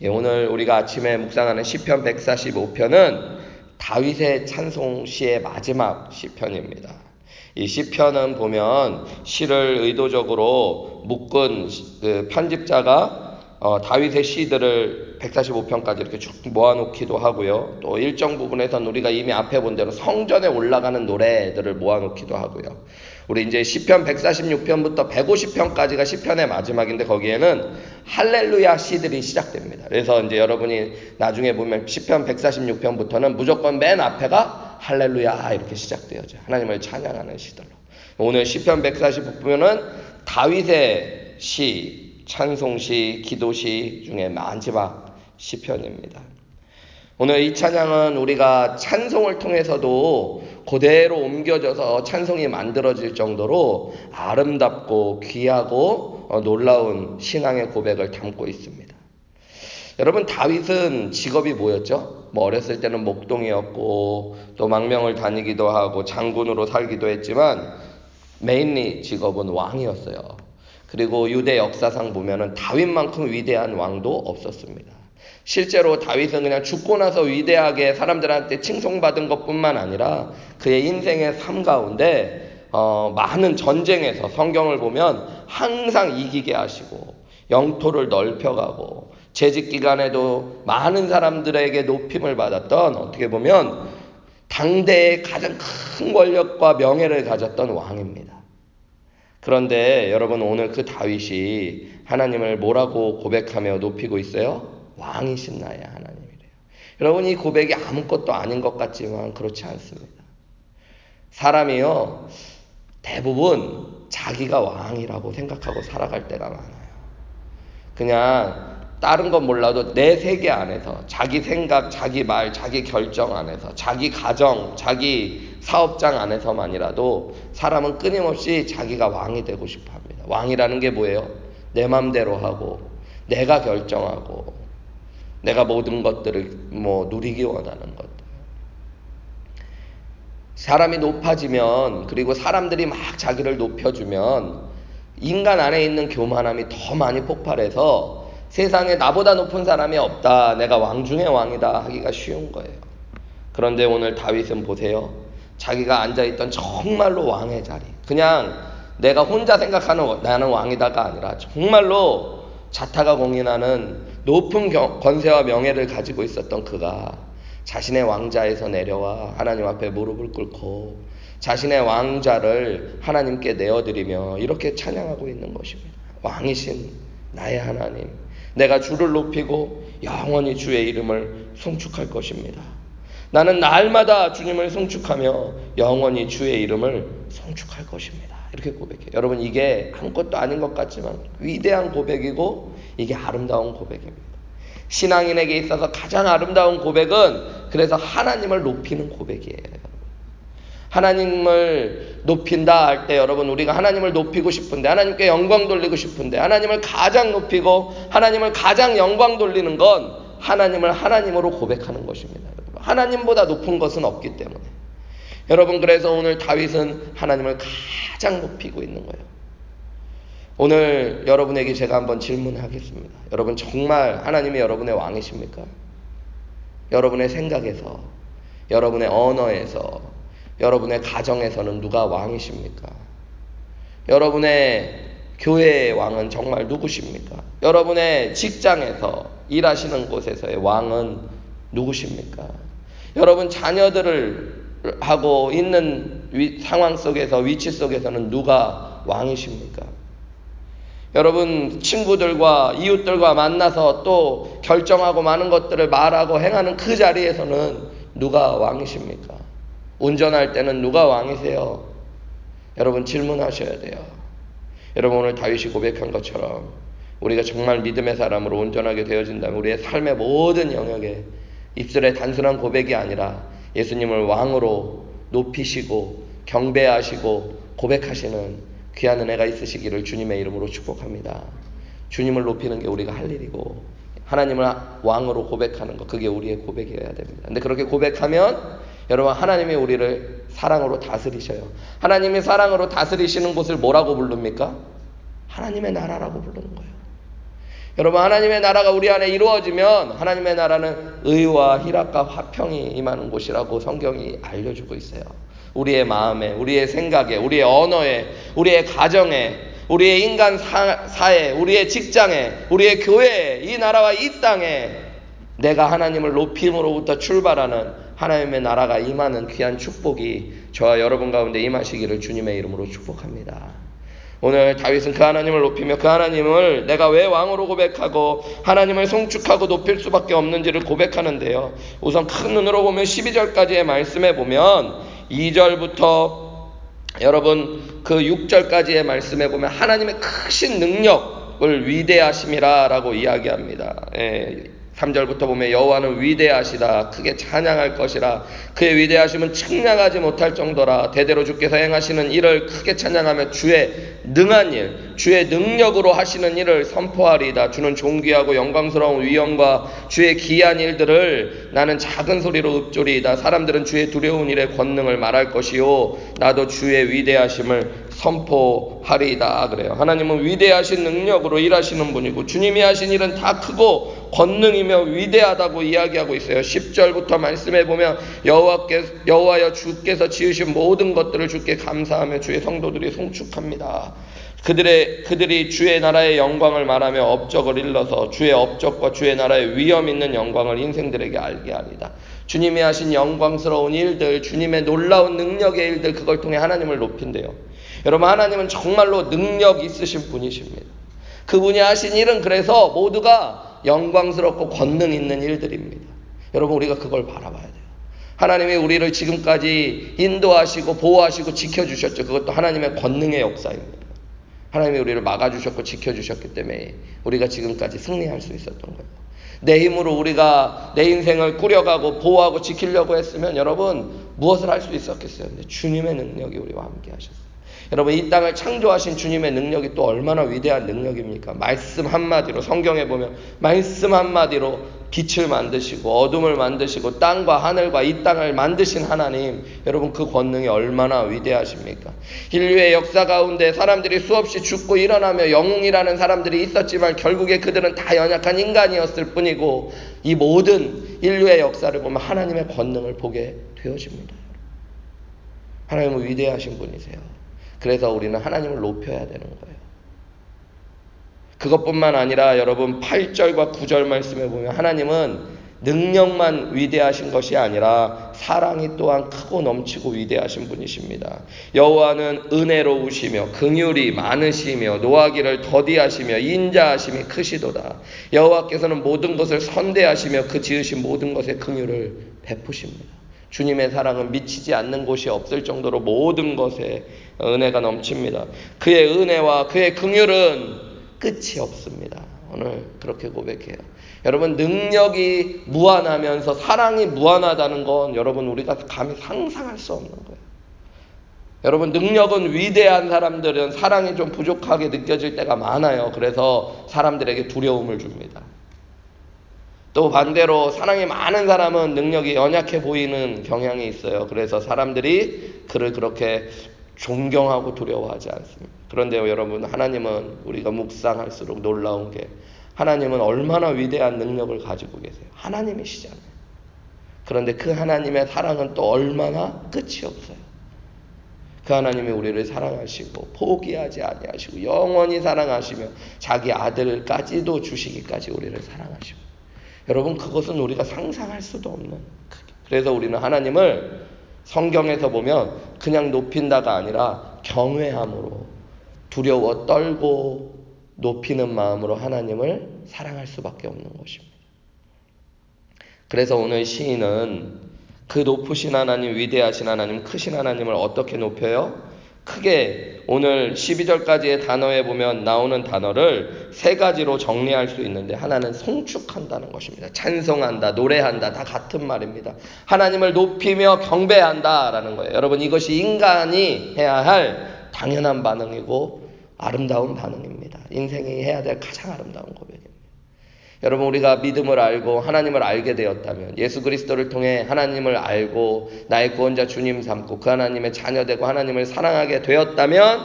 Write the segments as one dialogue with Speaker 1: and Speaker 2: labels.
Speaker 1: 예, 오늘 우리가 아침에 묵상하는 시편 145편은 다윗의 찬송 시의 마지막 시편입니다. 이 시편은 보면 시를 의도적으로 묶은 그 편집자가 어, 다윗의 시들을 145편까지 이렇게 쭉 모아놓기도 하고요. 또 일정 부분에서는 우리가 이미 앞에 본 대로 성전에 올라가는 노래들을 모아놓기도 하고요. 우리 이제 시편 146편부터 150편까지가 시편의 마지막인데 거기에는 할렐루야 시들이 시작됩니다. 그래서 이제 여러분이 나중에 보면 시편 146편부터는 무조건 맨 앞에가 할렐루야 이렇게 시작되어져. 하나님을 찬양하는 시들로. 오늘 시편 145편은 다윗의 시, 찬송시, 기도시 중에 마지막 시편입니다. 오늘 이 찬양은 우리가 찬송을 통해서도 그대로 옮겨져서 찬송이 만들어질 정도로 아름답고 귀하고 어, 놀라운 신앙의 고백을 담고 있습니다. 여러분 다윗은 직업이 뭐였죠? 뭐 어렸을 때는 목동이었고 또 망명을 다니기도 하고 장군으로 살기도 했지만 메인리 직업은 왕이었어요. 그리고 유대 역사상 보면은 다윗만큼 위대한 왕도 없었습니다. 실제로 다윗은 그냥 죽고 나서 위대하게 사람들한테 칭송받은 것뿐만 아니라 그의 인생의 삶 가운데 어, 많은 전쟁에서 성경을 보면 항상 이기게 하시고 영토를 넓혀가고 재직 기간에도 많은 사람들에게 높임을 받았던 어떻게 보면 당대의 가장 큰 권력과 명예를 가졌던 왕입니다. 그런데 여러분 오늘 그 다윗이 하나님을 뭐라고 고백하며 높이고 있어요? 왕이신 나의 하나님이래요. 여러분 이 고백이 아무것도 아닌 것 같지만 그렇지 않습니다. 사람이요 대부분 자기가 왕이라고 생각하고 살아갈 때가 많아요. 그냥 다른 건 몰라도 내 세계 안에서 자기 생각, 자기 말, 자기 결정 안에서 자기 가정, 자기 사업장 안에서만이라도 사람은 끊임없이 자기가 왕이 되고 싶어 합니다. 왕이라는 게 뭐예요? 내 맘대로 하고 내가 결정하고 내가 모든 것들을 뭐 누리기 원하는 것들. 사람이 높아지면 그리고 사람들이 막 자기를 높여주면 인간 안에 있는 교만함이 더 많이 폭발해서 세상에 나보다 높은 사람이 없다. 내가 왕 중의 왕이다 하기가 쉬운 거예요. 그런데 오늘 다윗은 보세요. 자기가 앉아있던 정말로 왕의 자리. 그냥 내가 혼자 생각하는 나는 왕이다가 아니라 정말로 자타가 공인하는 높은 권세와 명예를 가지고 있었던 그가 자신의 왕자에서 내려와 하나님 앞에 무릎을 꿇고 자신의 왕자를 하나님께 내어드리며 이렇게 찬양하고 있는 것입니다. 왕이신 나의 하나님, 내가 주를 높이고 영원히 주의 이름을 송축할 것입니다. 나는 날마다 주님을 송축하며 영원히 주의 이름을 송축할 것입니다. 이렇게 고백해요. 여러분 이게 아무것도 아닌 것 같지만 위대한 고백이고 이게 아름다운 고백입니다. 신앙인에게 있어서 가장 아름다운 고백은 그래서 하나님을 높이는 고백이에요. 하나님을 높인다 할 때 여러분 우리가 하나님을 높이고 싶은데 하나님께 영광 돌리고 싶은데 하나님을 가장 높이고 하나님을 가장 영광 돌리는 건 하나님을 하나님으로 고백하는 것입니다. 하나님보다 높은 것은 없기 때문에 여러분 그래서 오늘 다윗은 하나님을 가장 높이고 있는 거예요. 오늘 여러분에게 제가 한번 질문하겠습니다. 여러분 정말 하나님이 여러분의 왕이십니까? 여러분의 생각에서, 여러분의 언어에서, 여러분의 가정에서는 누가 왕이십니까? 여러분의 교회의 왕은 정말 누구십니까? 여러분의 직장에서 일하시는 곳에서의 왕은 누구십니까? 여러분 자녀들을 하고 있는 위, 상황 속에서 위치 속에서는 누가 왕이십니까? 여러분 친구들과 이웃들과 만나서 또 결정하고 많은 것들을 말하고 행하는 그 자리에서는 누가 왕이십니까? 운전할 때는 누가 왕이세요? 여러분 질문하셔야 돼요. 여러분 오늘 다윗이 고백한 것처럼 우리가 정말 믿음의 사람으로 온전하게 되어진다면 우리의 삶의 모든 영역에 입술의 단순한 고백이 아니라 예수님을 왕으로 높이시고 경배하시고 고백하시는 귀한 은혜가 있으시기를 주님의 이름으로 축복합니다. 주님을 높이는 게 우리가 할 일이고 하나님을 왕으로 고백하는 것 그게 우리의 고백이어야 됩니다. 근데 그렇게 고백하면 여러분 하나님이 우리를 사랑으로 다스리셔요. 하나님이 사랑으로 다스리시는 곳을 뭐라고 부릅니까? 하나님의 나라라고 부르는 거예요. 여러분 하나님의 나라가 우리 안에 이루어지면 하나님의 나라는 의와 희락과 화평이 임하는 곳이라고 성경이 알려주고 있어요. 우리의 마음에, 우리의 생각에, 우리의 언어에, 우리의 가정에, 우리의 인간 사, 회 우리의 직장에, 우리의 교회에, 이 나라와 이 땅에 내가 하나님을 높임으로부터 출발하는 하나님의 나라가 임하는 귀한 축복이 저와 여러분 가운데 임하시기를 주님의 이름으로 축복합니다. 오늘 다윗은 그 하나님을 높이며 그 하나님을 내가 왜 왕으로 고백하고 하나님을 송축하고 높일 수밖에 없는지를 고백하는데요. 우선 큰 눈으로 보면 12절까지의 말씀에 보면 2절부터 여러분 그 6절까지의 말씀에 보면 하나님의 크신 능력을 위대하심이라라고 이야기합니다. 예, 3절부터 보면 여호와는 위대하시다. 크게 찬양할 것이라. 그의 위대하심은 측량하지 못할 정도라. 대대로 주께서 행하시는 일을 크게 찬양하며 주의 능한 일 주의 능력으로 하시는 일을 선포하리이다. 주는 존귀하고 영광스러운 위엄과 주의 기이한 일들을 나는 작은 소리로 읊조리이다. 사람들은 주의 두려운 일의 권능을 말할 것이요. 나도 주의 위대하심을 선포하리이다. 그래요. 하나님은 위대하신 능력으로 일하시는 분이고 주님이 하신 일은 다 크고 권능이며 위대하다고 이야기하고 있어요. 10절부터 말씀해 보면 여호와께 여호와여 주께서 지으신 모든 것들을 주께 감사하며 주의 성도들이 송축합니다. 그들의 그들이 주의 나라의 영광을 말하며 업적을 일러서 주의 업적과 주의 나라의 위엄 있는 영광을 인생들에게 알게 하리다. 주님이 하신 영광스러운 일들, 주님의 놀라운 능력의 일들 그걸 통해 하나님을 높인대요. 여러분 하나님은 정말로 능력 있으신 분이십니다. 그분이 하신 일은 그래서 모두가 영광스럽고 권능 있는 일들입니다. 여러분 우리가 그걸 바라봐야 돼요. 하나님이 우리를 지금까지 인도하시고 보호하시고 지켜주셨죠. 그것도 하나님의 권능의 역사입니다. 하나님이 우리를 막아주셨고 지켜주셨기 때문에 우리가 지금까지 승리할 수 있었던 거예요. 내 힘으로 우리가 내 인생을 꾸려가고 보호하고 지키려고 했으면 여러분 무엇을 할 수 있었겠어요? 근데 주님의 능력이 우리와 함께 하셨어요. 여러분 이 땅을 창조하신 주님의 능력이 또 얼마나 위대한 능력입니까? 말씀 한마디로 성경에 보면 말씀 한마디로 빛을 만드시고 어둠을 만드시고 땅과 하늘과 이 땅을 만드신 하나님 여러분 그 권능이 얼마나 위대하십니까? 인류의 역사 가운데 사람들이 수없이 죽고 일어나며 영웅이라는 사람들이 있었지만 결국에 그들은 다 연약한 인간이었을 뿐이고 이 모든 인류의 역사를 보면 하나님의 권능을 보게 되어집니다. 하나님은 위대하신 분이세요. 그래서 우리는 하나님을 높여야 되는 거예요. 그것뿐만 아니라 여러분 8절과 9절 말씀에 보면 하나님은 능력만 위대하신 것이 아니라 사랑이 또한 크고 넘치고 위대하신 분이십니다. 여호와는 은혜로우시며 긍휼이 많으시며 노하기를 더디하시며 인자하심이 크시도다. 여호와께서는 모든 것을 선대하시며 그 지으신 모든 것에 긍휼을 베푸십니다. 주님의 사랑은 미치지 않는 곳이 없을 정도로 모든 것에 은혜가 넘칩니다. 그의 은혜와 그의 긍휼은 끝이 없습니다. 오늘 그렇게 고백해요. 여러분 능력이 무한하면서 사랑이 무한하다는 건 여러분 우리가 감히 상상할 수 없는 거예요. 여러분 능력은 위대한 사람들은 사랑이 좀 부족하게 느껴질 때가 많아요. 그래서 사람들에게 두려움을 줍니다. 또 반대로 사랑이 많은 사람은 능력이 연약해 보이는 경향이 있어요. 그래서 사람들이 그를 그렇게 존경하고 두려워하지 않습니다. 그런데요, 여러분, 하나님은 우리가 묵상할수록 놀라운 게 하나님은 얼마나 위대한 능력을 가지고 계세요. 하나님이시잖아요. 그런데 그 하나님의 사랑은 또 얼마나 끝이 없어요. 그 하나님이 우리를 사랑하시고 포기하지 아니하시고 영원히 사랑하시며 자기 아들까지도 주시기까지 우리를 사랑하시고 여러분 그것은 우리가 상상할 수도 없는 그래서 우리는 하나님을 성경에서 보면 그냥 높인다가 아니라 경외함으로 두려워 떨고 높이는 마음으로 하나님을 사랑할 수밖에 없는 것입니다. 그래서 오늘 시인은 그 높으신 하나님, 위대하신 하나님, 크신 하나님을 어떻게 높여요? 크게 오늘 12절까지의 단어에 보면 나오는 단어를 세 가지로 정리할 수 있는데 하나는 송축한다는 것입니다. 찬송한다, 노래한다, 다 같은 말입니다. 하나님을 높이며 경배한다라는 거예요. 여러분 이것이 인간이 해야 할 당연한 반응이고 아름다운 반응입니다. 인생이 해야 될 가장 아름다운 고백입니다. 여러분 우리가 믿음을 알고 하나님을 알게 되었다면 예수 그리스도를 통해 하나님을 알고 나의 구원자 주님 삼고 그 하나님의 자녀 되고 하나님을 사랑하게 되었다면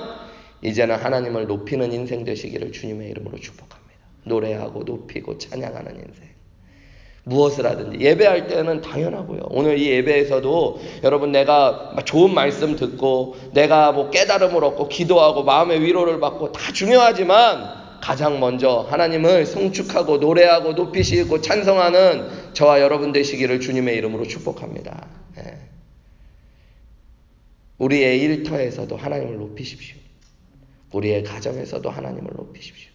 Speaker 1: 이제는 하나님을 높이는 인생 되시기를 주님의 이름으로 축복합니다. 노래하고 높이고 찬양하는 인생. 무엇을 하든지 예배할 때는 당연하고요. 오늘 이 예배에서도 여러분 내가 좋은 말씀 듣고 내가 뭐 깨달음을 얻고 기도하고 마음의 위로를 받고 다 중요하지만 가장 먼저 하나님을 성축하고 노래하고 높이시고 찬성하는 저와 여러분 되시기를 주님의 이름으로 축복합니다. 예. 우리의 일터에서도 하나님을 높이십시오. 우리의 가정에서도 하나님을 높이십시오.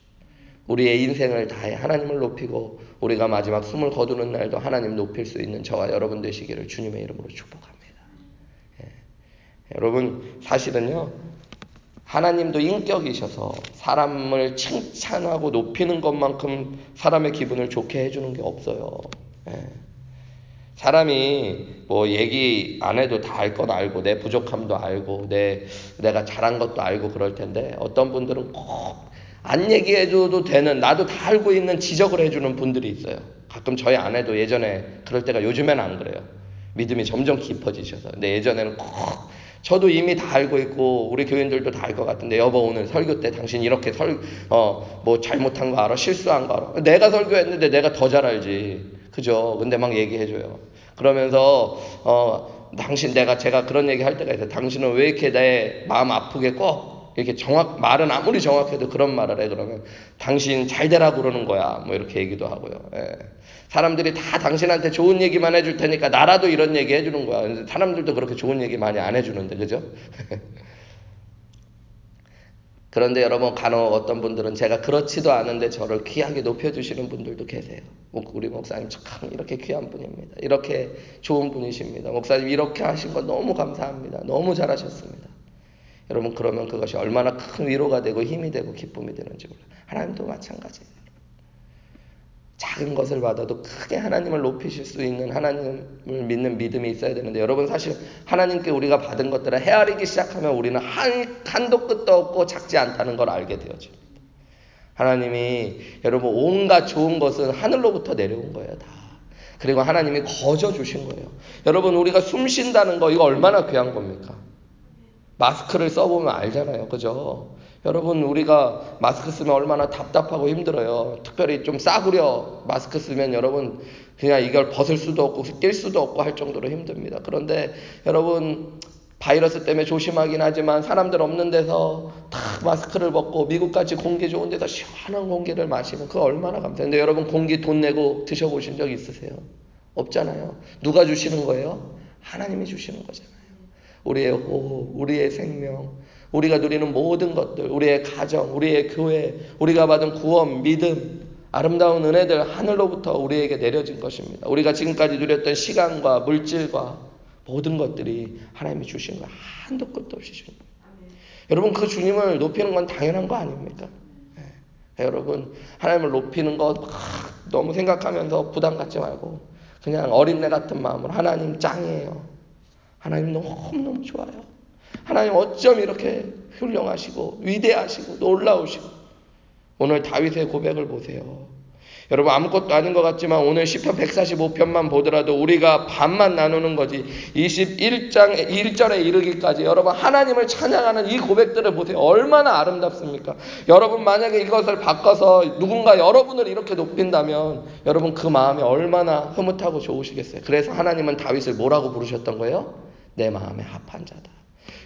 Speaker 1: 우리의 인생을 다해 하나님을 높이고 우리가 마지막 숨을 거두는 날도 하나님 높일 수 있는 저와 여러분 되시기를 주님의 이름으로 축복합니다. 예. 여러분 사실은요 하나님도 인격이셔서 사람을 칭찬하고 높이는 것만큼 사람의 기분을 좋게 해주는 게 없어요. 예. 사람이 뭐 얘기 안 해도 다 알 건 알고 내 부족함도 알고 내 내가 잘한 것도 알고 그럴 텐데 어떤 분들은 꼭 안 얘기해줘도 되는 나도 다 알고 있는 지적을 해주는 분들이 있어요. 가끔 저희 아내도 예전에 그럴 때가 요즘에는 안 그래요. 믿음이 점점 깊어지셔서. 근데 예전에는 꼭 저도 이미 다 알고 있고 우리 교인들도 다 알 것 같은데 여보 오늘 설교 때 당신 이렇게 설 어 뭐 잘못한 거 알아? 실수한 거 알아? 내가 설교했는데 내가 더 잘 알지. 그죠? 근데 막 얘기해줘요. 그러면서 어 당신 내가 제가 그런 얘기 할 때가 있어요. 당신은 왜 이렇게 내 마음 아프게 꼭 이렇게 정확 말은 아무리 정확해도 그런 말을 해 그러면 당신 잘 되라 그러는 거야 뭐 이렇게 얘기도 하고요 예. 사람들이 다 당신한테 좋은 얘기만 해줄 테니까 나라도 이런 얘기 해주는 거야. 사람들도 그렇게 좋은 얘기 많이 안 해주는데, 그죠? 그런데 여러분 간혹 어떤 분들은 제가 그렇지도 않은데 저를 귀하게 높여주시는 분들도 계세요. 우리 목사님 참 이렇게 귀한 분입니다. 이렇게 좋은 분이십니다. 목사님 이렇게 하신 거 너무 감사합니다. 너무 잘하셨습니다. 여러분 그러면 그것이 얼마나 큰 위로가 되고 힘이 되고 기쁨이 되는지 몰라요. 하나님도 마찬가지예요. 작은 것을 받아도 크게 하나님을 높이실 수 있는 하나님을 믿는 믿음이 있어야 되는데 여러분 사실 하나님께 우리가 받은 것들을 헤아리기 시작하면 우리는 한, 한도 끝도 없고 작지 않다는 걸 알게 되어집니다. 하나님이 여러분 온갖 좋은 것은 하늘로부터 내려온 거예요 다. 그리고 하나님이 거저 주신 거예요. 여러분 우리가 숨 쉰다는 거 이거 얼마나 귀한 겁니까? 마스크를 써보면 알잖아요. 그죠? 여러분 우리가 마스크 쓰면 얼마나 답답하고 힘들어요. 특별히 좀 싸구려 마스크 쓰면 여러분 그냥 이걸 벗을 수도 없고 낄 수도 없고 할 정도로 힘듭니다. 그런데 여러분 바이러스 때문에 조심하긴 하지만 사람들 없는 데서 다 마스크를 벗고 미국까지 공기 좋은 데서 시원한 공기를 마시면 그거 얼마나 감사해요. 근데 여러분 공기 돈 내고 드셔보신 적 있으세요? 없잖아요. 누가 주시는 거예요? 하나님이 주시는 거잖아요. 우리의 호흡, 우리의 생명, 우리가 누리는 모든 것들, 우리의 가정, 우리의 교회, 우리가 받은 구원, 믿음, 아름다운 은혜들 하늘로부터 우리에게 내려진 것입니다. 우리가 지금까지 누렸던 시간과 물질과 모든 것들이 하나님이 주신 거 한도 끝도 없이 주신 거예요. 여러분 그 주님을 높이는 건 당연한 거 아닙니까? 네. 여러분 하나님을 높이는 거 너무 생각하면서 부담 갖지 말고 그냥 어린애 같은 마음으로 하나님 짱이에요. 하나님 너무너무 좋아요. 하나님 어쩜 이렇게 훌륭하시고 위대하시고 놀라우시고 오늘 다윗의 고백을 보세요. 여러분 아무것도 아닌 것 같지만 오늘 10편 145편만 보더라도 우리가 반만 나누는 거지 21장 1절에 이르기까지 여러분 하나님을 찬양하는 이 고백들을 보세요. 얼마나 아름답습니까? 여러분 만약에 이것을 바꿔서 누군가 여러분을 이렇게 높인다면 여러분 그 마음이 얼마나 흐뭇하고 좋으시겠어요. 그래서 하나님은 다윗을 뭐라고 부르셨던 거예요? 내 마음에 합한 자다.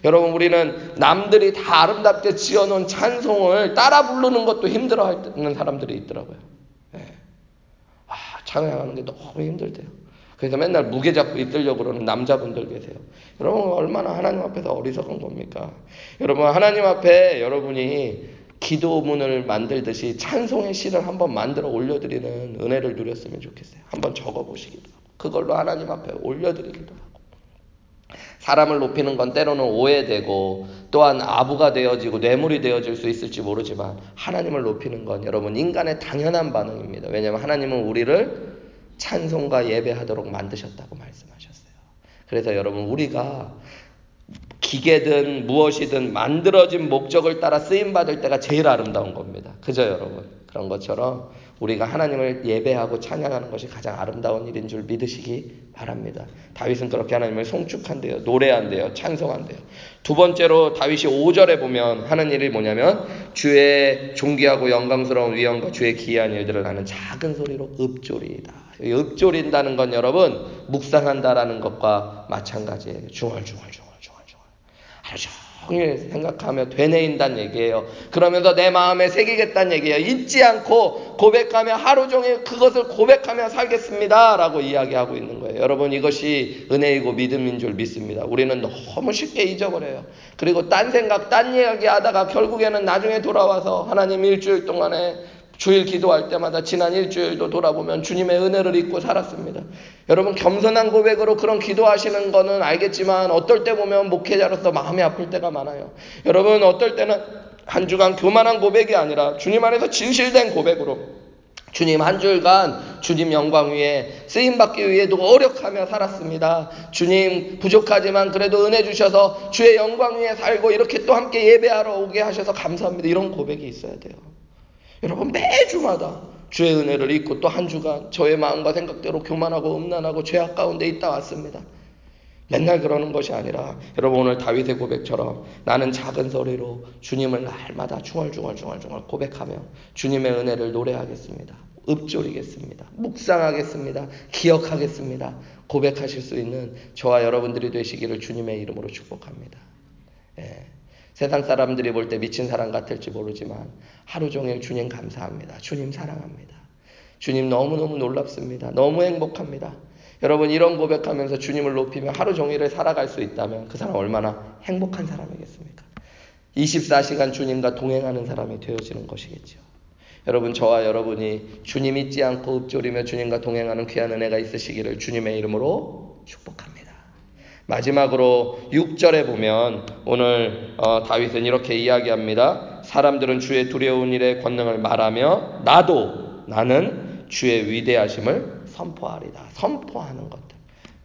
Speaker 1: 여러분 우리는 남들이 다 아름답게 지어놓은 찬송을 따라 부르는 것도 힘들어하는 사람들이 있더라고요. 네. 아, 찬양하는 게 너무 힘들대요. 그래서 맨날 무게 잡고 있으려고 그러는 남자분들 계세요. 여러분 얼마나 하나님 앞에서 어리석은 겁니까? 여러분 하나님 앞에 여러분이 기도문을 만들듯이 찬송의 시를 한번 만들어 올려드리는 은혜를 누렸으면 좋겠어요. 한번 적어보시기도 하고 그걸로 하나님 앞에 올려드리기도 하고 사람을 높이는 건 때로는 오해되고 또한 아부가 되어지고 뇌물이 되어질 수 있을지 모르지만 하나님을 높이는 건 여러분 인간의 당연한 반응입니다. 왜냐하면 하나님은 우리를 찬송과 예배하도록 만드셨다고 말씀하셨어요. 그래서 여러분 우리가 기계든 무엇이든 만들어진 목적을 따라 쓰임 받을 때가 제일 아름다운 겁니다. 그죠 여러분? 그런 것처럼 우리가 하나님을 예배하고 찬양하는 것이 가장 아름다운 일인 줄 믿으시기 바랍니다. 다윗은 그렇게 하나님을 송축한대요. 노래한대요. 찬송한대요. 두 번째로 다윗이 5절에 보면 하는 일이 뭐냐면 주의 존귀하고 영광스러운 위엄과 주의 기이한 일들을 하는 작은 소리로 읊조리이다. 읊조린다는 건 여러분 묵상한다라는 것과 마찬가지예요. 중얼중얼중얼 중얼중얼. 하루 종일 생각하며 되뇌인다는 얘기예요. 그러면서 내 마음에 새기겠다는 얘기예요. 잊지 않고 고백하며 하루 종일 그것을 고백하며 살겠습니다. 라고 이야기하고 있는 거예요. 여러분 이것이 은혜이고 믿음인 줄 믿습니다. 우리는 너무 쉽게 잊어버려요. 그리고 딴 생각, 딴 이야기 하다가 결국에는 나중에 돌아와서 하나님 일주일 동안에 주일 기도할 때마다 지난 일주일도 돌아보면 주님의 은혜를 잊고 살았습니다. 여러분 겸손한 고백으로 그런 기도하시는 거는 알겠지만 어떨 때 보면 목회자로서 마음이 아플 때가 많아요. 여러분 어떨 때는 한 주간 교만한 고백이 아니라 주님 안에서 진실된 고백으로 주님 한 주일간 주님 영광 위에 쓰임 받기 위해 노력하며 살았습니다. 주님 부족하지만 그래도 은혜 주셔서 주의 영광 위에 살고 이렇게 또 함께 예배하러 오게 하셔서 감사합니다. 이런 고백이 있어야 돼요. 여러분 매주마다 주의 은혜를 잊고 또 한 주간 저의 마음과 생각대로 교만하고 음란하고 죄악 가운데 있다 왔습니다. 맨날 그러는 것이 아니라 여러분 오늘 다윗의 고백처럼 나는 작은 소리로 주님을 날마다 중얼중얼중얼중얼 고백하며 주님의 은혜를 노래하겠습니다. 읊조리겠습니다. 묵상하겠습니다. 기억하겠습니다. 고백하실 수 있는 저와 여러분들이 되시기를 주님의 이름으로 축복합니다. 예. 세상 사람들이 볼 때 미친 사람 같을지 모르지만 하루 종일 주님 감사합니다. 주님 사랑합니다. 주님 너무너무 놀랍습니다. 너무 행복합니다. 여러분 이런 고백하면서 주님을 높이며 하루 종일을 살아갈 수 있다면 그 사람 얼마나 행복한 사람이겠습니까? 24시간 주님과 동행하는 사람이 되어지는 것이겠죠. 여러분 저와 여러분이 주님 잊지 않고 읊조리며 주님과 동행하는 귀한 은혜가 있으시기를 주님의 이름으로 축복합니다. 마지막으로 6절에 보면 오늘 어, 다윗은 이렇게 이야기합니다. 사람들은 주의 두려운 일의 권능을 말하며 나도 나는 주의 위대하심을 선포하리다. 선포하는 것들.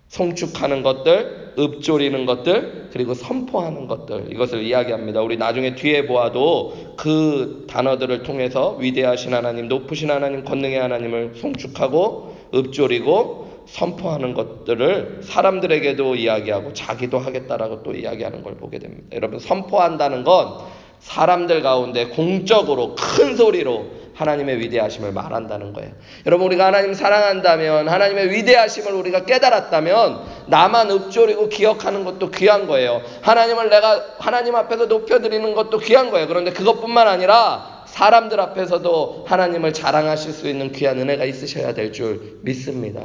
Speaker 1: 송축하는 것들, 읊조리는 것들, 그리고 선포하는 것들, 이것을 이야기합니다. 우리 나중에 뒤에 보아도 그 단어들을 통해서 위대하신 하나님, 높으신 하나님, 권능의 하나님을 송축하고, 읊조리고, 선포하는 것들을 사람들에게도 이야기하고 자기도 하겠다라고 또 이야기하는 걸 보게 됩니다. 여러분 선포한다는 건 사람들 가운데 공적으로 큰 소리로 하나님의 위대하심을 말한다는 거예요. 여러분 우리가 하나님 사랑한다면 하나님의 위대하심을 우리가 깨달았다면 나만 읊조리고 기억하는 것도 귀한 거예요. 하나님을 내가 하나님 앞에서 높여 드리는 것도 귀한 거예요. 그런데 그것뿐만 아니라 사람들 앞에서도 하나님을 자랑하실 수 있는 귀한 은혜가 있으셔야 될 줄 믿습니다.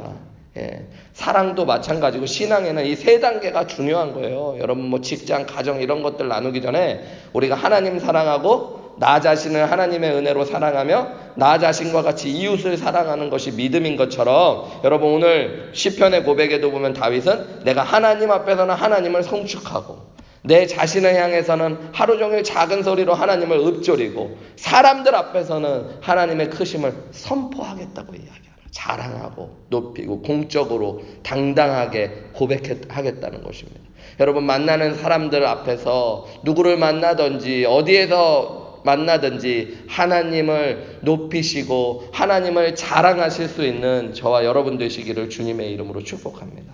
Speaker 1: 예, 사랑도 마찬가지고 신앙에는 이 세 단계가 중요한 거예요. 여러분 뭐 직장, 가정 이런 것들 나누기 전에 우리가 하나님 사랑하고 나 자신을 하나님의 은혜로 사랑하며 나 자신과 같이 이웃을 사랑하는 것이 믿음인 것처럼 여러분 오늘 시편의 고백에도 보면 다윗은 내가 하나님 앞에서는 하나님을 성축하고 내 자신을 향해서는 하루 종일 작은 소리로 하나님을 읊조리고 사람들 앞에서는 하나님의 크심을 선포하겠다고 이야기합니다. 자랑하고 높이고 공적으로 당당하게 고백하겠다는 것입니다. 여러분 만나는 사람들 앞에서 누구를 만나든지 어디에서 만나든지 하나님을 높이시고 하나님을 자랑하실 수 있는 저와 여러분 되시기를 주님의 이름으로 축복합니다.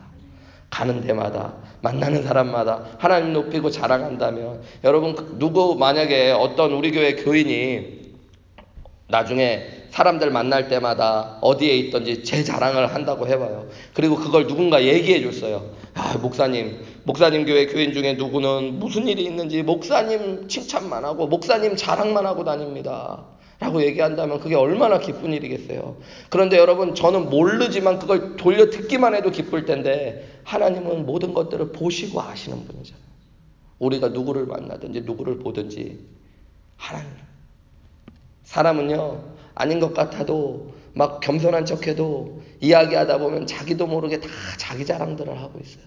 Speaker 1: 가는 데마다 만나는 사람마다 하나님 높이고 자랑한다면 여러분 누구 만약에 어떤 우리 교회 교인이 나중에 사람들 만날 때마다 어디에 있든지 제 자랑을 한다고 해봐요. 그리고 그걸 누군가 얘기해 줬어요. 아, 목사님, 목사님 교회 교인 중에 누구는 무슨 일이 있는지 목사님 칭찬만 하고 목사님 자랑만 하고 다닙니다. 라고 얘기한다면 그게 얼마나 기쁜 일이겠어요. 그런데 여러분, 저는 모르지만 그걸 돌려 듣기만 해도 기쁠 텐데, 하나님은 모든 것들을 보시고 아시는 분이잖아요. 우리가 누구를 만나든지 누구를 보든지, 하나님. 사람은요, 아닌 것 같아도 막 겸손한 척해도 이야기하다 보면 자기도 모르게 다 자기 자랑들을 하고 있어요.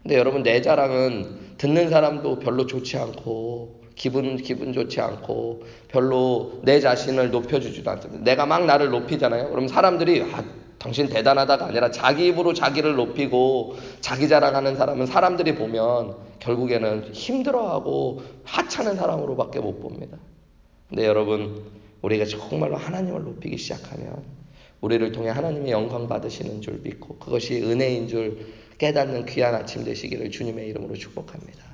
Speaker 1: 근데 여러분 내 자랑은 듣는 사람도 별로 좋지 않고 기분 기분 좋지 않고 별로 내 자신을 높여주지도 않습니다. 내가 막 나를 높이잖아요. 그럼 사람들이 아, 당신 대단하다가 아니라 자기 입으로 자기를 높이고 자기 자랑하는 사람은 사람들이 보면 결국에는 힘들어하고 하찮은 사람으로밖에 못 봅니다. 근데 여러분 우리가 정말로 하나님을 높이기 시작하면 우리를 통해 하나님의 영광 받으시는 줄 믿고 그것이 은혜인 줄 깨닫는 귀한 아침 되시기를 주님의 이름으로 축복합니다.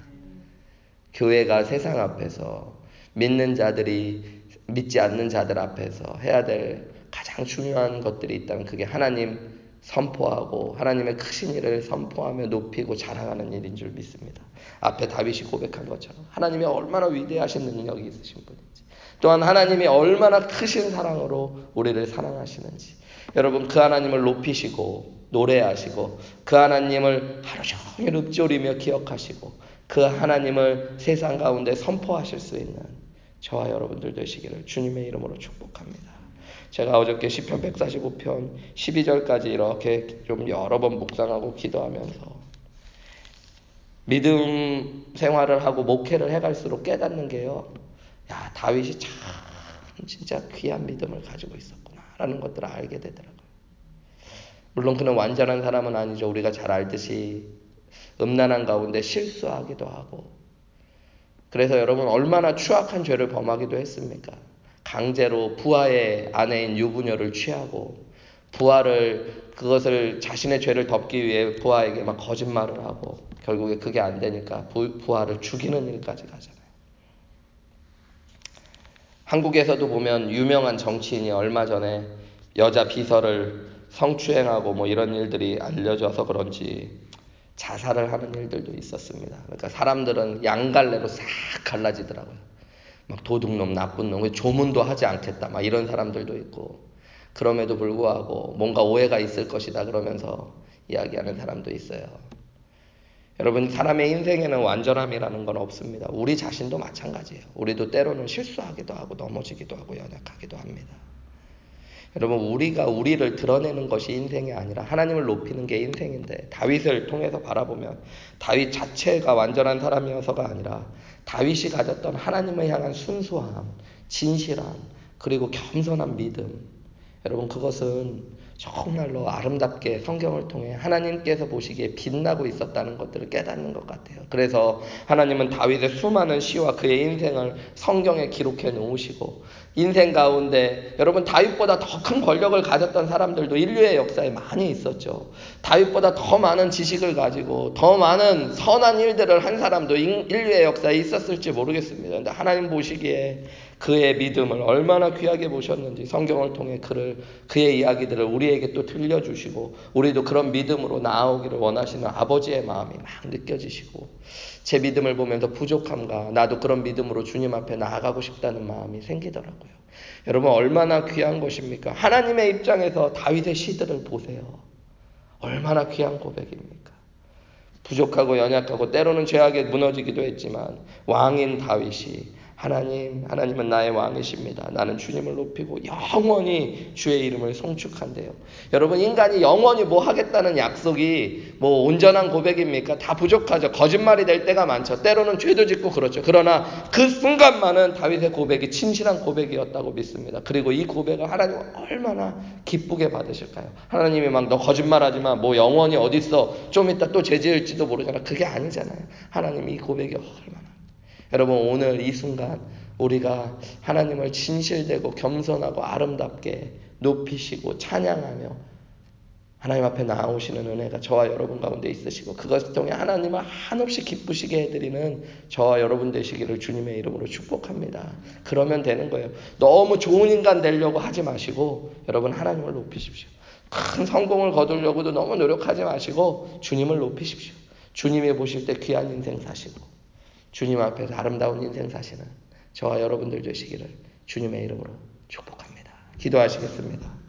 Speaker 1: 교회가 세상 앞에서 믿는 자들이 믿지 않는 자들 앞에서 해야 될 가장 중요한 것들이 있다면 그게 하나님 선포하고 하나님의 크신 일을 선포하며 높이고 자랑하는 일인 줄 믿습니다. 앞에 다윗이 고백한 것처럼 하나님이 얼마나 위대하신 능력이 있으신 분인지 또한 하나님이 얼마나 크신 사랑으로 우리를 사랑하시는지 여러분 그 하나님을 높이시고 노래하시고 그 하나님을 하루 종일 읊조리며 기억하시고 그 하나님을 세상 가운데 선포하실 수 있는 저와 여러분들 되시기를 주님의 이름으로 축복합니다. 제가 어저께 시편 145편 12절까지 이렇게 좀 여러 번 묵상하고 기도하면서 믿음 생활을 하고 목회를 해갈수록 깨닫는 게요. 야, 다윗이 참 진짜 귀한 믿음을 가지고 있었구나라는 것들을 알게 되더라고요. 물론 그는 완전한 사람은 아니죠. 우리가 잘 알듯이 음란한 가운데 실수하기도 하고. 그래서 여러분 얼마나 추악한 죄를 범하기도 했습니까? 강제로 부하의 아내인 유부녀를 취하고 부하를 그것을 자신의 죄를 덮기 위해 부하에게 막 거짓말을 하고 결국에 그게 안 되니까 부, 부하를 죽이는 일까지 가잖아요. 한국에서도 보면 유명한 정치인이 얼마 전에 여자 비서를 성추행하고 뭐 이런 일들이 알려져서 그런지 자살을 하는 일들도 있었습니다. 그러니까 사람들은 양갈래로 싹 갈라지더라고요. 막 도둑놈, 나쁜 놈, 조문도 하지 않겠다. 막 이런 사람들도 있고. 그럼에도 불구하고 뭔가 오해가 있을 것이다 그러면서 이야기하는 사람도 있어요. 여러분, 사람의 인생에는 완전함이라는 건 없습니다. 우리 자신도 마찬가지예요. 우리도 때로는 실수하기도 하고 넘어지기도 하고 연약하기도 합니다. 여러분, 우리가 우리를 드러내는 것이 인생이 아니라 하나님을 높이는 게 인생인데 다윗을 통해서 바라보면 다윗 자체가 완전한 사람이어서가 아니라 다윗이 가졌던 하나님을 향한 순수함, 진실함, 그리고 겸손한 믿음. 여러분, 그것은 정말로 아름답게 성경을 통해 하나님께서 보시기에 빛나고 있었다는 것들을 깨닫는 것 같아요. 그래서 하나님은 다윗의 수많은 시와 그의 인생을 성경에 기록해 놓으시고 인생 가운데 여러분 다윗보다 더 큰 권력을 가졌던 사람들도 인류의 역사에 많이 있었죠. 다윗보다 더 많은 지식을 가지고 더 많은 선한 일들을 한 사람도 인류의 역사에 있었을지 모르겠습니다. 근데 하나님 보시기에 그의 믿음을 얼마나 귀하게 보셨는지 성경을 통해 그를 그의 이야기들을 우리에게 또 들려주시고 우리도 그런 믿음으로 나아오기를 원하시는 아버지의 마음이 막 느껴지시고 제 믿음을 보면서 부족함과 나도 그런 믿음으로 주님 앞에 나아가고 싶다는 마음이 생기더라고요. 여러분 얼마나 귀한 것입니까? 하나님의 입장에서 다윗의 시들을 보세요. 얼마나 귀한 고백입니까? 부족하고 연약하고 때로는 죄악에 무너지기도 했지만 왕인 다윗이 하나님, 하나님은 나의 왕이십니다. 나는 주님을 높이고 영원히 주의 이름을 송축한대요. 여러분, 인간이 영원히 뭐 하겠다는 약속이 뭐 온전한 고백입니까? 다 부족하죠. 거짓말이 될 때가 많죠. 때로는 죄도 짓고 그렇죠. 그러나 그 순간만은 다윗의 고백이 진실한 고백이었다고 믿습니다. 그리고 이 고백을 하나님 얼마나 기쁘게 받으실까요? 하나님이 막 너 거짓말하지 마. 뭐 영원히 어딨어. 좀 이따 또 죄지을지도 모르잖아. 그게 아니잖아요. 하나님 이 고백이 얼마나 여러분 오늘 이 순간 우리가 하나님을 진실되고 겸손하고 아름답게 높이시고 찬양하며 하나님 앞에 나오시는 은혜가 저와 여러분 가운데 있으시고 그것을 통해 하나님을 한없이 기쁘시게 해드리는 저와 여러분 되시기를 주님의 이름으로 축복합니다. 그러면 되는 거예요. 너무 좋은 인간 되려고 하지 마시고 여러분 하나님을 높이십시오. 큰 성공을 거두려고도 너무 노력하지 마시고 주님을 높이십시오. 주님이 보실 때 귀한 인생 사시고 주님 앞에서 아름다운 인생 사시는 저와 여러분들 되시기를 주님의 이름으로 축복합니다. 기도하시겠습니다.